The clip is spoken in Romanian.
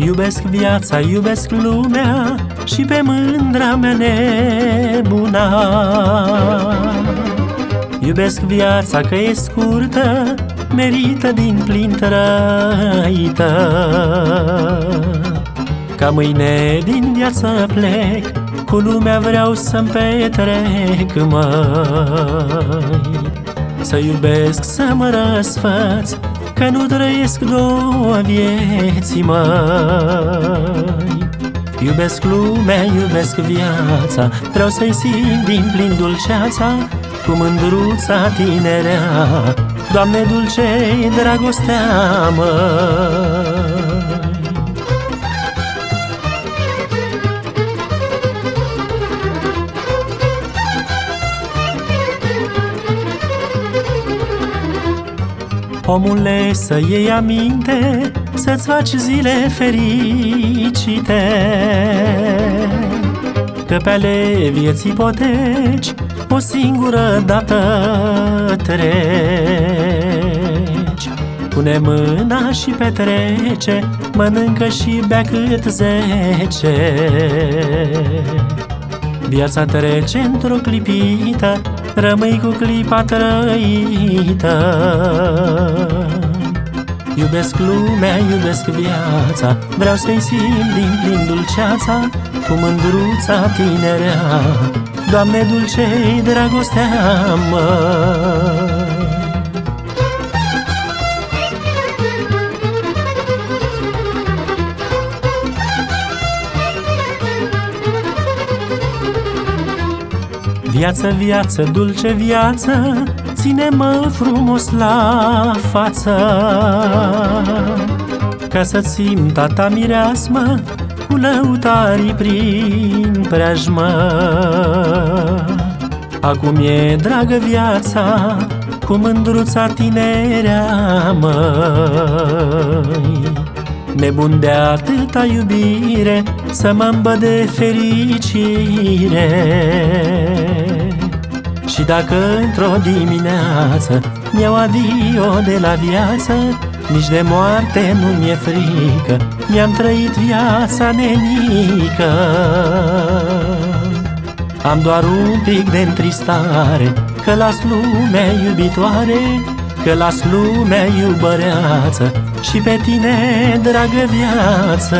Iubesc viața, iubesc lumea și pe mândra mea nebuna. Iubesc viața că e scurtă, merită din plin trăită. Ca mâine din viață plec, cu lumea vreau să-mi petrec, măi. Să iubesc, să mă răsfăț, că nu trăiesc două vieți, măi Iubesc lumea, iubesc viața Vreau să-i simt din plin dulceața Cu mândruța tinerea. Doamne dulce dragostea măi Omule, să iei aminte, să-ți faci zile fericite. Că pe ale vieții poteci o singură dată treci. Pune mâna și petrece, mănâncă și bea cât zece. Viața trece într-o clipită Rămâi cu clipa trăită Iubesc lumea, iubesc viața. Vreau să-i simt din plin dulceața Cu mândruța tinerea. Doamne dulce-i dragostea mă. Viață, viață, dulce viață, ține-mă frumos la față. Ca să simt tata mireasmă cu lăutarii prin preajmă. Acum e dragă viața cu mândruța tinerea măi Nebun de atâta iubire Să mă de fericire Și dacă într-o dimineață Mi-au adio de la viață Nici de moarte nu mi-e frică Mi-am trăit viața nenică Am doar un pic de întristare Că las lumea iubitoare Că las lumea iubăreață Și pe tine, dragă viață